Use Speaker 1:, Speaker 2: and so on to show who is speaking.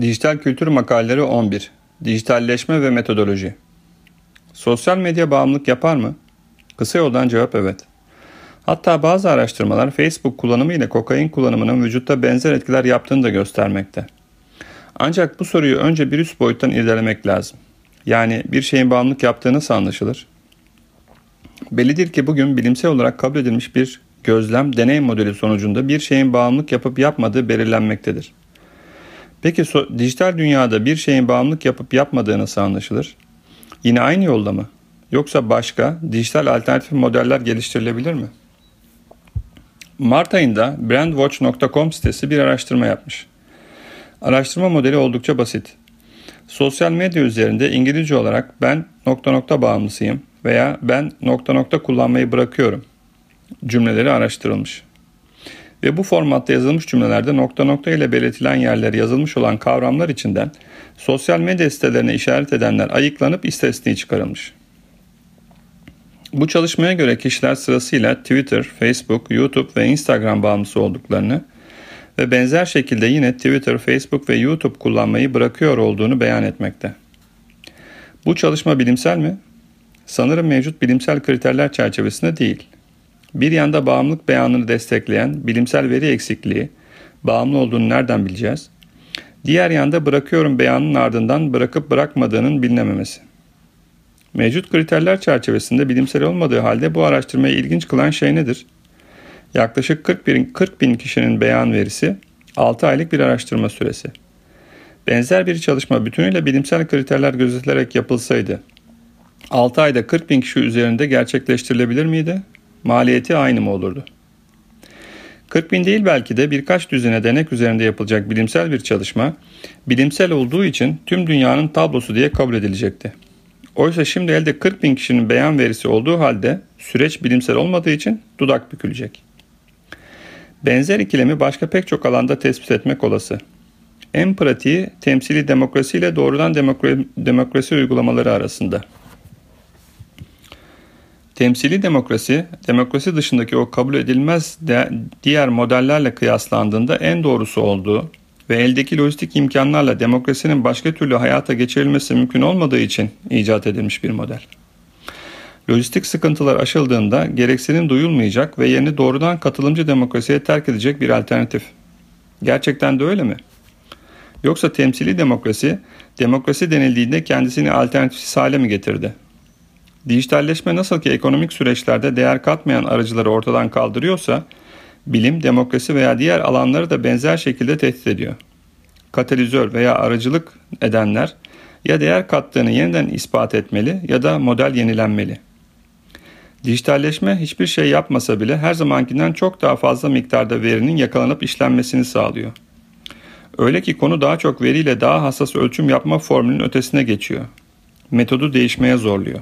Speaker 1: Dijital Kültür Makaleleri 11 Dijitalleşme ve Metodoloji Sosyal medya bağımlılık yapar mı? Kısa yoldan cevap evet. Hatta bazı araştırmalar Facebook kullanımı ile kokain kullanımının vücutta benzer etkiler yaptığını da göstermekte. Ancak bu soruyu önce bir üst boyuttan irdelemek lazım. Yani bir şeyin bağımlılık yaptığı nasıl anlaşılır? Bellidir ki bugün bilimsel olarak kabul edilmiş bir gözlem deney modeli sonucunda bir şeyin bağımlılık yapıp yapmadığı belirlenmektedir. Peki so- dijital dünyada bir şeyin bağımlılık yapıp yapmadığı nasıl anlaşılır? Yine aynı yolda mı? Yoksa başka dijital alternatif modeller geliştirilebilir mi? Mart ayında brandwatch.com sitesi bir araştırma yapmış. Araştırma modeli oldukça basit. Sosyal medya üzerinde İngilizce olarak ben nokta nokta bağımlısıyım veya ben nokta nokta kullanmayı bırakıyorum cümleleri araştırılmış. Ve bu formatta yazılmış cümlelerde nokta nokta ile belirtilen yerler yazılmış olan kavramlar içinden sosyal medya sitelerine işaret edenler ayıklanıp istatistiği çıkarılmış. Bu çalışmaya göre kişiler sırasıyla Twitter, Facebook, YouTube ve Instagram bağımlısı olduklarını ve benzer şekilde yine Twitter, Facebook ve YouTube kullanmayı bırakıyor olduğunu beyan etmekte. Bu çalışma bilimsel mi? Sanırım mevcut bilimsel kriterler çerçevesinde değil. Bir yanda bağımlılık beyanını destekleyen bilimsel veri eksikliği, bağımlı olduğunu nereden bileceğiz? Diğer yanda bırakıyorum beyanının ardından bırakıp bırakmadığının bilinememesi. Mevcut kriterler çerçevesinde bilimsel olmadığı halde bu araştırmayı ilginç kılan şey nedir? Yaklaşık 40 bin, 40 bin kişinin beyan verisi 6 aylık bir araştırma süresi. Benzer bir çalışma bütünüyle bilimsel kriterler gözetilerek yapılsaydı 6 ayda 40 bin kişi üzerinde gerçekleştirilebilir miydi? Maliyeti aynı mı olurdu? 40 bin değil belki de birkaç düzine denek üzerinde yapılacak bilimsel bir çalışma, bilimsel olduğu için tüm dünyanın tablosu diye kabul edilecekti. Oysa şimdi elde 40 bin kişinin beyan verisi olduğu halde süreç bilimsel olmadığı için dudak bükülecek. Benzer ikilemi başka pek çok alanda tespit etmek olası. En pratiği temsili demokrasi ile doğrudan demokrasi uygulamaları arasında. Temsili demokrasi, demokrasi dışındaki o kabul edilmez de diğer modellerle kıyaslandığında en doğrusu olduğu ve eldeki lojistik imkanlarla demokrasinin başka türlü hayata geçirilmesi mümkün olmadığı için icat edilmiş bir model. Lojistik sıkıntılar aşıldığında gereksinim duyulmayacak ve yerini doğrudan katılımcı demokrasiye terk edecek bir alternatif. Gerçekten de öyle mi? Yoksa temsili demokrasi, demokrasi denildiğinde kendisini alternatifsiz hale mi getirdi? Dijitalleşme nasıl ki ekonomik süreçlerde değer katmayan aracıları ortadan kaldırıyorsa, bilim, demokrasi veya diğer alanları da benzer şekilde tehdit ediyor. Katalizör veya aracılık edenler ya değer kattığını yeniden ispat etmeli ya da model yenilenmeli. Dijitalleşme hiçbir şey yapmasa bile her zamankinden çok daha fazla miktarda verinin yakalanıp işlenmesini sağlıyor. Öyle ki konu daha çok veriyle daha hassas ölçüm yapma formülünün ötesine geçiyor. Metodu değişmeye zorluyor.